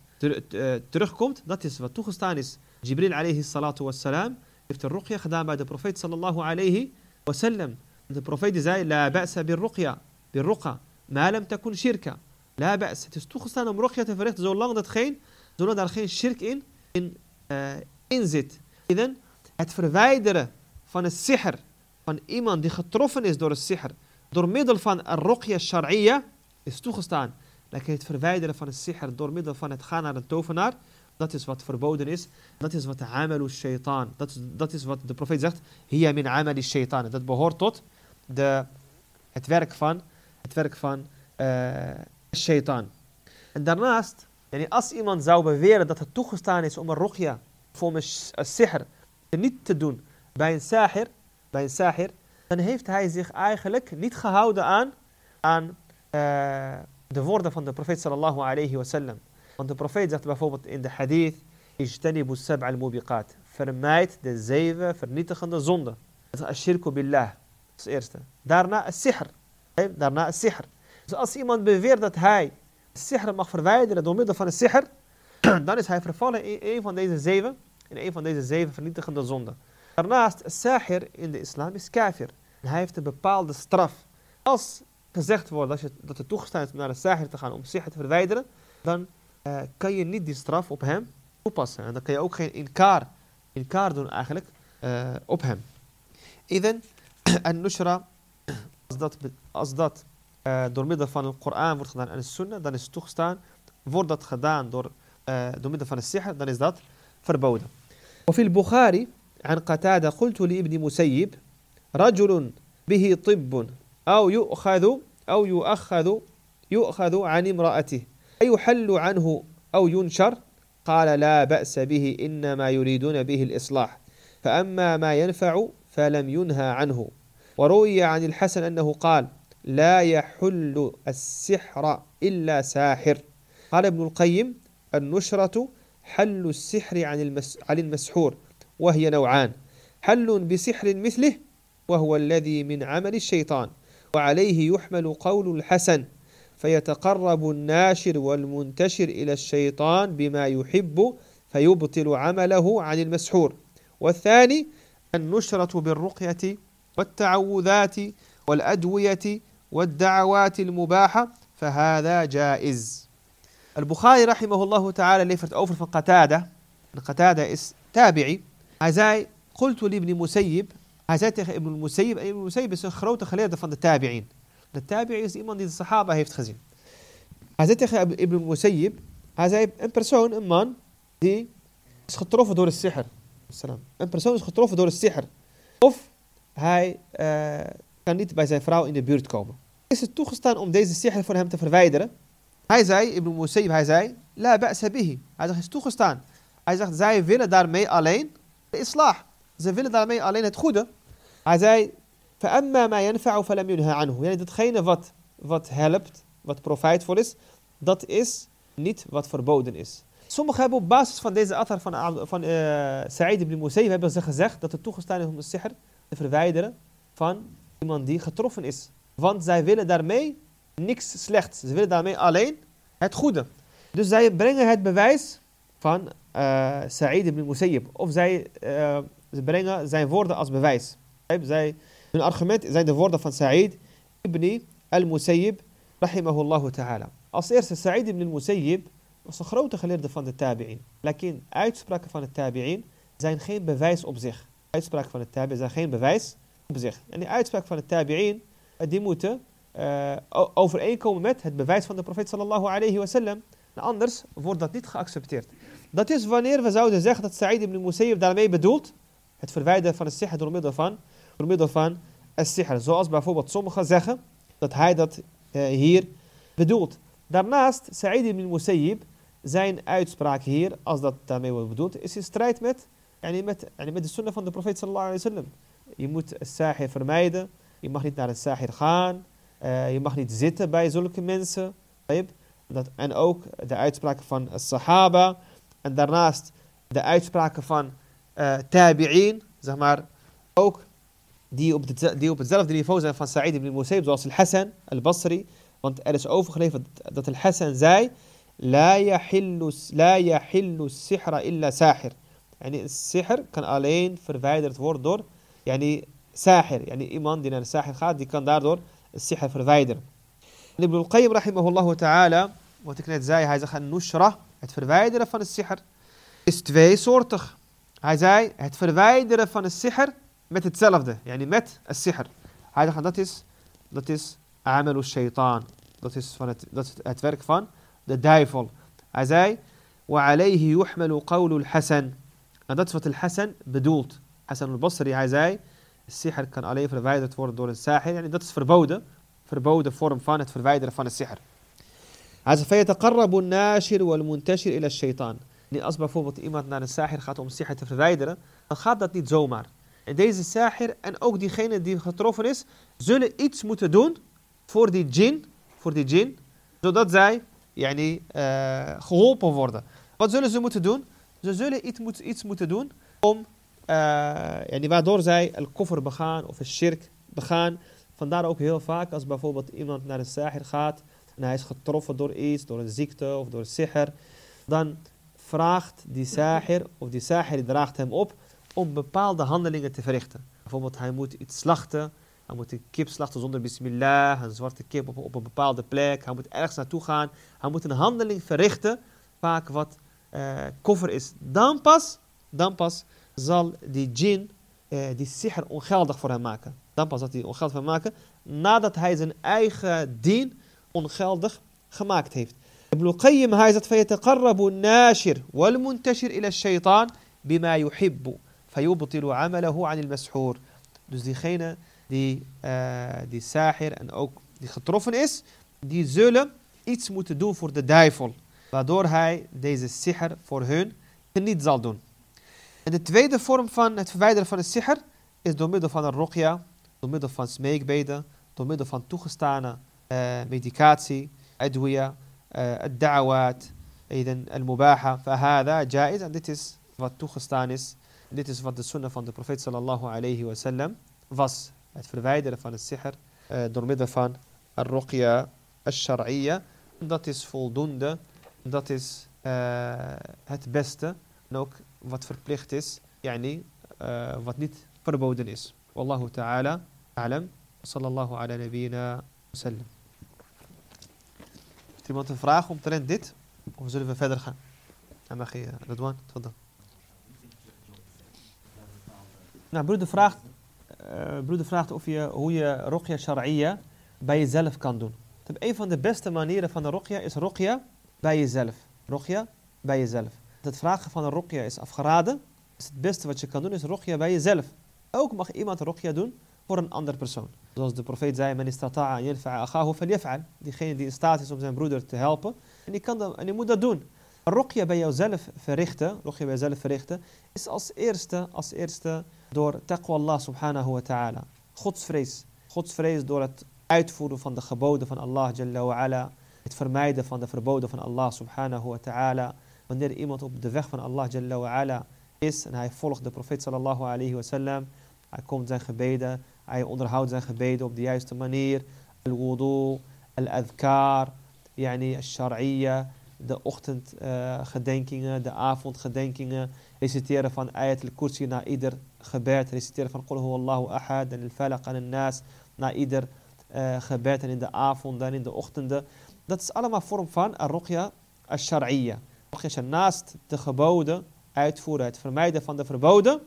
terugkomt, dat is wat toegestaan is. Jibril alayhi salatu wassalam heeft een ruqya gedaan bij de profeet sallallahu alaihi wasallam. De profeet zei, la ba'sa bir ruqya, bir ruqa, ma lam takun shirka. La ba's. Het is toegestaan om ruqya te verrichten zolang, dat geen, zolang daar geen shirk in, in, uh, in zit. Iden, het verwijderen van het sihr, van iemand die getroffen is door het sihr, door middel van een ruqya shar'iyya, is toegestaan. Lekker het verwijderen van het sihr door middel van het gaan naar een tovenaar, Dat is wat verboden is. Dat is wat de amalu shaitaan. Dat is, dat is wat de profeet zegt. Hiya min amali shaitaan. Dat behoort tot de, het werk van, het werk van uh, shaitaan. En daarnaast, als iemand zou beweren dat het toegestaan is om een rugja voor een sihr niet te doen bij een sahir, bij een sahir, dan heeft hij zich eigenlijk niet gehouden aan, aan uh, de woorden van de profeet sallallahu alayhi wa sallam. Want de profeet zegt bijvoorbeeld in de hadith, Ijtanibu sab' al-mubiqat. Vermijd de zeven vernietigende zonden. Dat is ashirku billah. Is eerste. Daarna een sihr. Daarna een sihr. Dus als iemand beweert dat hij sihr mag verwijderen door middel van een sihr, dan is hij vervallen in een van deze zeven, in een van deze zeven vernietigende zonden. Daarnaast, sahir in de islam is kafir. En hij heeft een bepaalde straf. Als gezegd wordt dat, je, dat het toegestaan is om naar de sahir te gaan om sihr te verwijderen, dan uh, kan je niet die straf op hem toepassen. En dan kan je ook geen inkar, inkar doen eigenlijk uh, op hem. Iden, en nushra, als dat, als dat uh, door middel van een Koran wordt gedaan en een sunnah, dan is het toegestaan. Wordt dat gedaan door, door middel van een sihr, dan is dat verboden. وفي البخاري عن قتادة قلت لابن مسيب رجل به طب أو يؤخذ أو يؤخذ يؤخذ عن امرأته. أيحل عنه أو ينشر؟ قال لا بأس به إنما يريدون به الإصلاح. فأما ما ينفع فلم ينهى عنه. وروي عن الحسن أنه قال لا يحل السحر إلا ساحر. قال ابن القيم النشرة حل السحر عن, المس عن المسحور وهي نوعان. حل بسحر مثله وهو الذي من عمل الشيطان. وعليه يحمل قول الحسن فيتقرب الناشر والمنتشر إلى الشيطان بما يحب فيبطل عمله عن المسحور والثاني النشرة بالرقية والتعوذات والأدوية والدعوات المباحة فهذا جائز البخاري رحمه الله تعالى Qatada. En Qatada is tabi'i. Hij zei, قلت لابن مسيب. Hij zei tegen Ibn Musayyib, Ibn Musayyib is een grote geleerde van de tabi'in. De tabi'i is iemand die de sahaba heeft gezien. Hij zei tegen Ibn Musayyib, hij zei een persoon, een man, die is getroffen door de sihr. Een persoon is getroffen door de sihr. Of hij uh, kan niet bij zijn vrouw in de buurt komen. Is het toegestaan om deze sihr voor hem te verwijderen? Hij zei, Ibn Musayyib, hij zei, la ba'sa. Hij zegt, is toegestaan. Hij zegt, zij willen daarmee alleen de islah. Ze willen daarmee alleen het goede. Hij zei, فَأَمَّا مَا يَنْفَعُ فَلَمْ يُنْهَا عَنْهُ. Yani datgene wat, wat helpt, wat profijtvol is, dat is niet wat verboden is. Sommigen hebben op basis van deze atar van, van uh, Sa'id ibn Musayyib hebben ze gezegd dat het toegestaan is om de sihr te verwijderen van iemand die getroffen is. Want zij willen daarmee niks slechts. Ze willen daarmee alleen het goede. Dus zij brengen het bewijs van uh, Sa'id ibn Musayyib. Of zij uh, ze brengen zijn woorden als bewijs. Zij, hun argument zijn de woorden van Sa'id ibn al-Musayyib, rahimahullah ta'ala. Als eerste, Sa'id ibn al-Musayyib was een grote geleerde van de tabi'in. Lakin uitspraken van de tabi'in zijn geen bewijs op zich. Uitspraken van de tabi'in zijn geen bewijs op zich. En die uitspraken van de tabi'in, die moeten uh, overeenkomen met het bewijs van de profeet sallallahu alayhi wa sallam. Anders wordt dat niet geaccepteerd. Dat is wanneer we zouden zeggen dat Sa'id ibn Musayyib daarmee bedoelt het verwijderen van het sihr door middel van, door middel van het sihr. Zoals bijvoorbeeld sommigen zeggen dat hij dat uh, hier bedoelt. Daarnaast, Sa'id ibn Musayyib, zijn uitspraak hier, als dat daarmee wordt bedoeld, is in strijd met, yani met, yani met de sunnah van de profeet sallallahu alayhi wa sallam. Je moet sahir vermijden, je mag niet naar het sahir gaan, uh, je mag niet zitten bij zulke mensen. Dat, en ook de uitspraken van Sahaba. En daarnaast de uitspraken van uh, tabi'in, zeg maar, ook die op, hetzelfde niveau zijn van Sa'id ibn Musayyib, zoals al-Hassan al-Basri. Want er is overgeleverd dat al-Hassan zei, La yahillu sihra illa sahir. Yani, sihr kan alleen verwijderd worden door yani, sahir. Yani, iemand die naar de sahir gaat, die kan daardoor sihr verwijderen. En Ibn al-Qayyim rahimahullah ta'ala, wat ik net zei, hij zegt, nushra, het verwijderen van het sihr, is tweesoortig. Hij zei het verwijderen van het sihr مات itself ده يعني مات السحر. هذا خلاص that is عمل الشيطان. That is fun that is at أزاي؟ وعليه يحمل قول الحسن. أن دتفة الحسن بدولت حسن البصري أزاي؟ السحر كان عليه فرفايدر فور دور الساحر يعني دتس فربودة فربودة فورم فان فرفايدر فان السحر. عز فيتقرب الناشر والمنتشر إلى الشيطان. يعني أصبح فوبت إيمان الساحر خاطر السحر فرفايدر خاتم دت زومار deze sahir en ook diegene die getroffen is zullen iets moeten doen voor die jin voor die jin zodat zij yani, uh, geholpen worden. Wat zullen ze moeten doen? Ze zullen iets, iets moeten doen om, uh, yani, waardoor zij al-koffer begaan of een shirk begaan. Vandaar ook heel vaak als bijvoorbeeld iemand naar een sahir gaat en hij is getroffen door iets, door een ziekte of door een sihr, dan vraagt die sahir of die sahir draagt hem op om bepaalde handelingen te verrichten. Bijvoorbeeld hij moet iets slachten hij moet een kip slachten zonder bismillah, een zwarte kip op, op een bepaalde plek. Hij moet ergens naartoe gaan. Hij moet een handeling verrichten, vaak wat uh, koffer is. Dan pas, dan pas zal die djinn uh, die sihr ongeldig voor hem maken. Dan pas zal hij ongeldig voor hem maken, nadat hij zijn eigen dien ongeldig gemaakt heeft. Ibn Qayyim hij zegt فيتقرب الناشر والمنتشر إلى الشيطان بما يحب فيبطل عمله عن المسحور. Dus diegene die, uh, die sahir en ook die getroffen is, die zullen iets moeten doen voor de duivel. Waardoor hij deze sihr voor hun niet zal doen. En de tweede vorm van het verwijderen van de sihr is door middel van een rokja, door middel van smeekbeden, door middel van toegestane uh, medicatie, adwiya, uh, da'wat, al-mubaha, fahada, jaiz. En dit is wat toegestaan is. dit is wat de sunnah van de profeet sallallahu alayhi wa sallam was het verwijderen van het sihr uh, door middel van al-ruqya al-shar'iyya. Dat is voldoende, dat is uh, het beste en ook wat verplicht is, yani, uh, wat niet verboden is. Wallahu ta'ala a'lam. Sallallahu ala nabiyyina sallam. Heeft iemand een vraag omtrent dit? Of zullen we verder gaan? Dan mag je, Radwan, tot dan. Nou, broeder vraagt uh, broeder vraagt of je, hoe je rokja shar'iyya bij jezelf kan doen. Een van de beste manieren van de rokja is rokja bij jezelf. Rokja bij jezelf. Het vragen van een rokja is afgeraden. Dus het beste wat je kan doen is rokja bij jezelf. Ook mag iemand rokja doen voor een andere persoon. Zoals de profeet zei, men. Diegene die in staat is om zijn broeder te helpen. En die, kan dat, en die moet dat doen. Rokja bij jouzelf verrichten, bij jezelf verrichten, is als eerste, als eerste door taqwa Allah subhanahu wa ta'ala. Godsvrees. Godsvrees door het uitvoeren van de geboden van Allah jalla wa ala. Het vermijden van de verboden van Allah subhanahu wa ta'ala. Wanneer iemand op de weg van Allah jalla wa ala is en hij volgt de profeet sallallahu alayhi wa sallam. Hij komt zijn gebeden, hij onderhoudt zijn gebeden op de juiste manier. Al-wudu, al-adhkar, yani al-shar'iyya de ochtendgedenkingen, de avondgedenkingen, reciteren van ayat al-kursi na ieder gebed, reciteren van Qul Allahu ahad en al-falaq en al-nas na ieder uh, gebed en in de avonden en in de ochtenden. Dat is allemaal vorm van ar-ruqya al-shar'iyya. Naast de geboden uitvoeren, het vermijden van de verboden,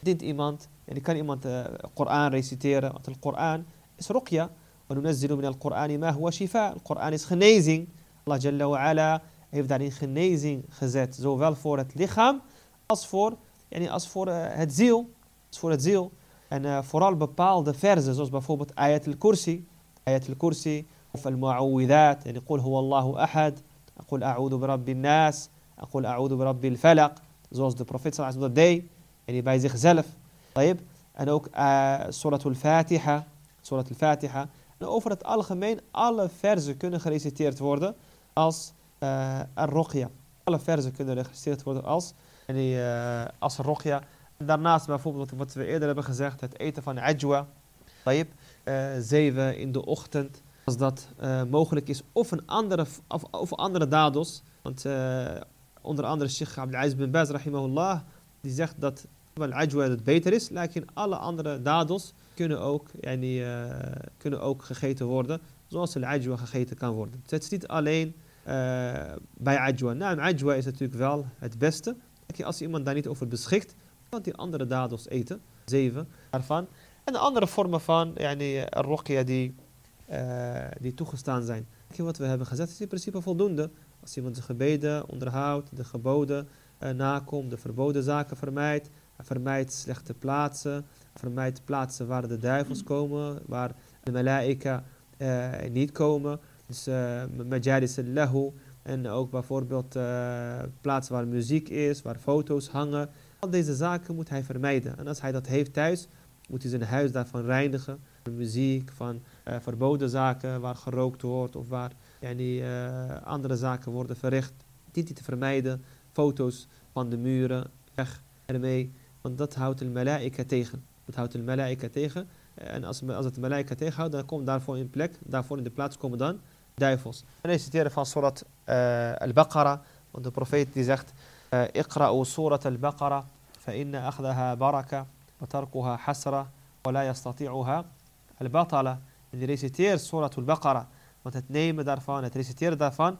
dient iemand, en die kan iemand de uh, Koran reciteren, want de Koran is ruqya. وننزل من القرآن ما هو شفاء. Koran is genezing. Allah Jalla wa ala heeft daarin genezing gezet. Zowel voor het lichaam als voor, yani als voor eh, het ziel. Als voor het ziel. En eh, vooral bepaalde verzen, zoals bijvoorbeeld ayatul kursi, ayatul kursi Of al-Mu'awidat. En Qul huwa Allahu ahad. Qul a'udu bi rabbi nas. Qul a'udu bi rabbi al-falaq. Zoals de profeet sallallahu dat deed. En bij zichzelf. En ook eh, uh, Surat al-Fatiha. Surat fatiha En over het algemeen, alle verzen kunnen gereciteerd worden als uh, al-Ruqya. Alle verzen kunnen gereciteerd worden als en die, uh. Daarnaast bijvoorbeeld wat we eerder hebben gezegd, het eten van ajwa. Tayyip, uh, zeven in de ochtend. Als dat uh, mogelijk is. Of een andere, of, of andere dadels. Want onder andere Sheikh Abdelaziz bin Baz rahimahullah. Die zegt dat al-ajwa het beter is. Lakin alle andere dadels kunnen ook, yani, kunnen ook gegeten worden. Zoals al-ajwa gegeten kan worden. Dus het is niet alleen bij ajwa. Nou, ajwa is natuurlijk wel het beste. Als iemand daar niet over beschikt, kan hij andere dadels eten. Zeven daarvan. En de andere vormen van yani, die, uh, die toegestaan zijn. Wat we hebben gezet is in principe voldoende. Als iemand de gebeden onderhoudt, de geboden uh, nakomt, de verboden zaken vermijdt, vermijdt slechte plaatsen, vermijdt plaatsen waar de duivels komen, waar de malaika niet komen. Dus uh, majalis en ook bijvoorbeeld uh, plaatsen waar muziek is, waar foto's hangen. Al deze zaken moet hij vermijden. En als hij dat heeft thuis, moet hij zijn huis daarvan reinigen. Muziek, van uh, verboden zaken waar gerookt wordt of waar yani, uh, andere zaken worden verricht. Dit te vermijden. Foto's van de muren, weg ermee. Want dat houdt de malaika tegen. Dat houdt de malaika tegen. En als, als het malaika tegenhoudt, dan komt daarvoor in plek, daarvoor in de plaats komen dan دايفوس. ليس تعرف سورة آه، البقرة. عند بروفيت ديزخت اقرأوا آه، سورة البقرة فإن أخذها بركة وتركها حسرة ولا يستطيعها البطلة. اللي ليس تير سورة البقرة. وتتنيم دارفان ليس تير دارفان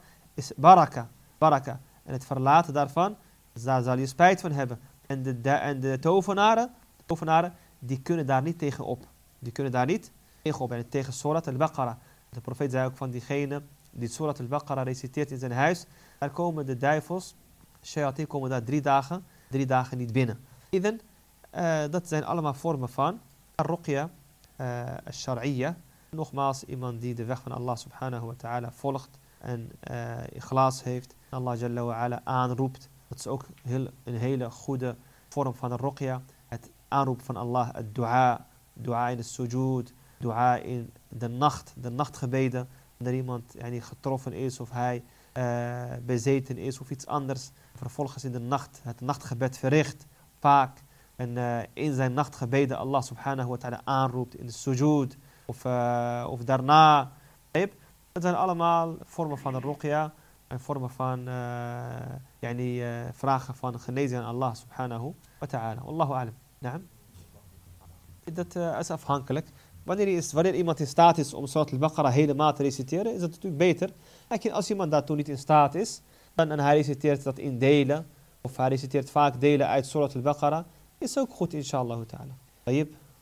بركة. بركة. أن تفرلات دارفان زازال يسبايت فن هبه عند دا عند توفنار توفنار دي كنا دارنيت تيخ أوب. دي كنا دارنيت تيخ أوب. يعني تيخ سورة البقرة. De profeet zei ook van diegene die Surat al-Baqarah reciteert in zijn huis. Daar komen de duivels, shayateen komen daar drie dagen, drie dagen niet binnen. Iden, uh, dat zijn allemaal vormen van ar-ruqya, uh, al-shar'iyya. Nogmaals, iemand die de weg van Allah subhanahu wa ta'ala volgt en uh, glas heeft. Allah jalla wa ala aanroept. Dat is ook heel, een hele goede vorm van ar-ruqya. Het aanroepen van Allah, het dua, dua in de sujud, dua in de nacht, de nachtgebeden. Wanneer iemand yani, getroffen is of hij uh, bezeten is of iets anders. Vervolgens in de nacht het nachtgebed verricht. Vaak. En uh, in zijn nachtgebeden Allah subhanahu wa ta'ala aanroept in de sujud. Of, uh, of daarna. Dat zijn allemaal vormen van ruqya. En vormen van yani, vragen van genezing aan Allah subhanahu wa ta'ala. Allahu alam. Naam. Dat is afhankelijk. Wanneer, is, wanneer iemand in staat is om Surat al-Baqarah helemaal te reciteren, is dat natuurlijk beter. Als iemand daartoe niet in staat is, dan, en hij reciteert dat in delen, of hij reciteert vaak delen uit Surat al-Baqarah, is ook goed, inshallah ta'ala.